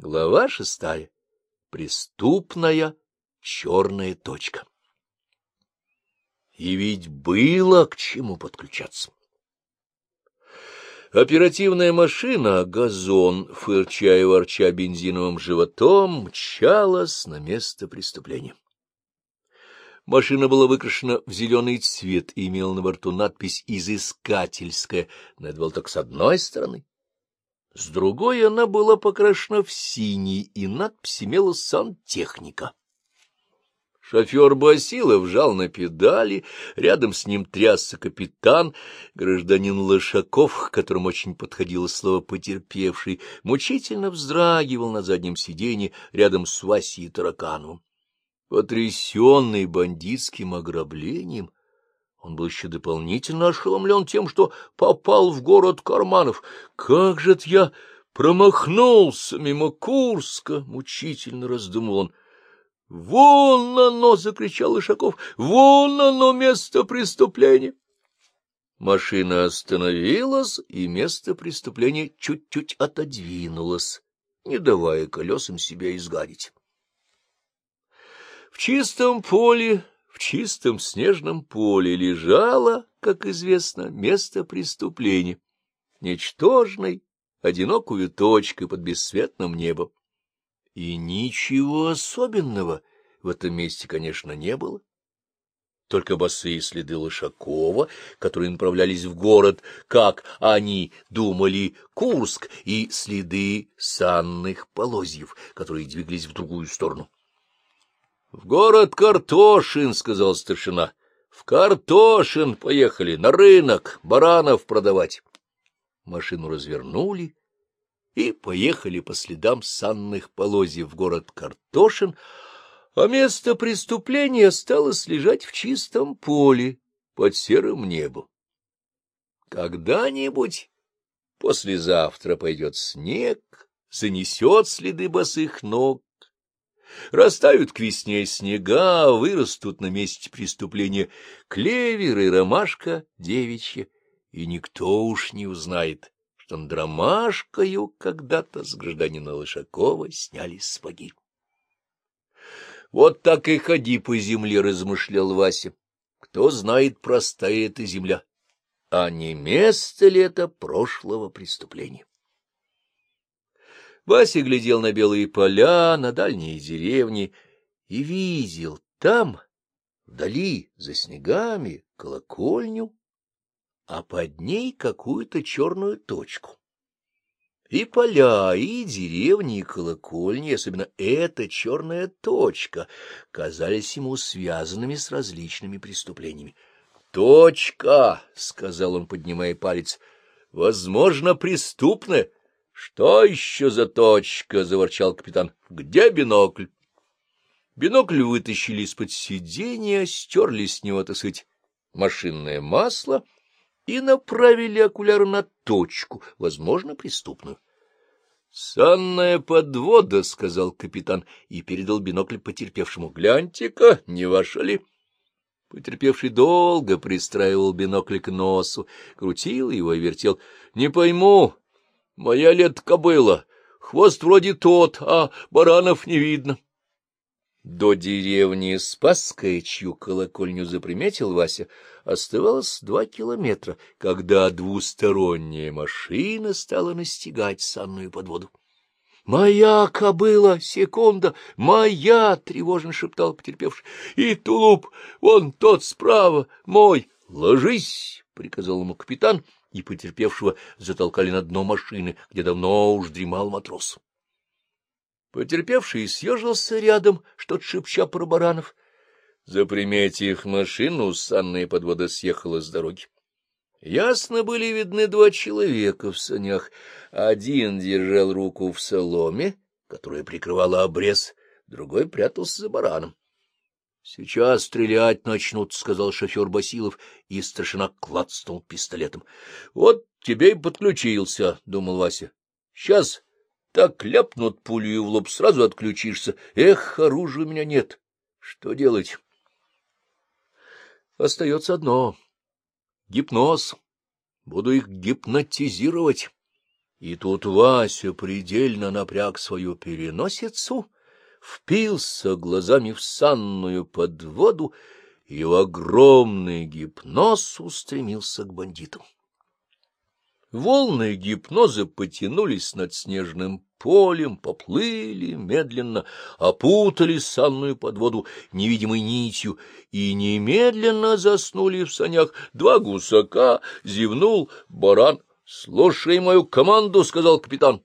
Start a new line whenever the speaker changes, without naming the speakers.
Глава шестая. Преступная черная точка. И ведь было к чему подключаться. Оперативная машина, газон, фырча и ворча бензиновым животом, мчалась на место преступления. Машина была выкрашена в зеленый цвет и имела на борту надпись «Изыскательская», но это было только с одной стороны. С другой она была покрашена в синий, и надпись имела «Сантехника». Шофер Басилов жал на педали, рядом с ним трясся капитан, гражданин Лошаков, к которому очень подходило слово «потерпевший», мучительно вздрагивал на заднем сиденье рядом с Васей Таракановым. Потрясенный бандитским ограблением, он был еще дополнительно ошеломлен тем, что попал в город карманов. «Как же я промахнулся мимо Курска!» — мучительно раздумывал он. «Вон оно!» — закричал Ишаков. «Вон оно, место преступления!» Машина остановилась, и место преступления чуть-чуть отодвинулось, не давая колесам себя изгадить. В чистом поле, в чистом снежном поле лежало, как известно, место преступления, ничтожной, одинокую точкой под бесцветным небом. И ничего особенного в этом месте, конечно, не было. Только босые следы Лошакова, которые направлялись в город, как они думали, Курск, и следы санных полозьев, которые двигались в другую сторону. — В город Картошин, — сказал старшина. — В Картошин поехали, на рынок, баранов продавать. Машину развернули и поехали по следам санных полозьев в город Картошин, а место преступления осталось лежать в чистом поле под серым небом. Когда-нибудь послезавтра пойдет снег, занесет следы босых ног, Растают к весне снега, вырастут на месте преступления клевер и ромашка девичья, и никто уж не узнает, что над ромашкою когда-то с гражданина Лышакова сняли сапоги. Вот так и ходи по земле, — размышлял Вася. Кто знает, простая эта земля, а не место ли это прошлого преступления? Вася глядел на белые поля, на дальние деревни и видел там, вдали, за снегами, колокольню, а под ней какую-то черную точку. И поля, и деревни, и колокольни, особенно эта черная точка, казались ему связанными с различными преступлениями. — Точка, — сказал он, поднимая палец, — возможно, преступная. Что еще за точка? — заворчал капитан. — Где бинокль? Бинокль вытащили из-под сиденья, стерли с него, так сказать, машинное масло и направили окуляр на точку, возможно, преступную. — Санная подвода, — сказал капитан и передал бинокль потерпевшему. — Гляньте-ка, не ваша ли? Потерпевший долго пристраивал бинокль к носу, крутил его и вертел. — Не пойму, Моя лет кобыла, хвост вроде тот, а баранов не видно. До деревни Спасская, чью колокольню заприметил Вася, оставалось два километра, когда двусторонняя машина стала настигать санную подводу. — Моя кобыла! Секунда! Моя! — тревожно шептал потерпевший. — И тулуп! Вон тот справа! Мой! — Ложись! — приказал ему капитан — и потерпевшего затолкали на дно машины, где давно уж дремал матрос. Потерпевший съежился рядом, что-то шепча про баранов. Заприметив машину, санная подвода съехала с дороги. Ясно были видны два человека в санях. Один держал руку в соломе, которая прикрывала обрез, другой прятался за бараном. — Сейчас стрелять начнут, — сказал шофер Басилов, и старшина клацнул пистолетом. — Вот тебе и подключился, — думал Вася. — Сейчас так ляпнут пулю в лоб, сразу отключишься. Эх, оружия у меня нет. Что делать? Остается одно — гипноз. Буду их гипнотизировать. И тут Вася предельно напряг свою переносицу, впился глазами в санную подводу, и в огромный гипноз устремился к бандиту. Волны гипноза потянулись над снежным полем, поплыли медленно, опутали санную подводу невидимой нитью и немедленно заснули в санях два гусака, зевнул баран. — Слушай мою команду, — сказал капитан.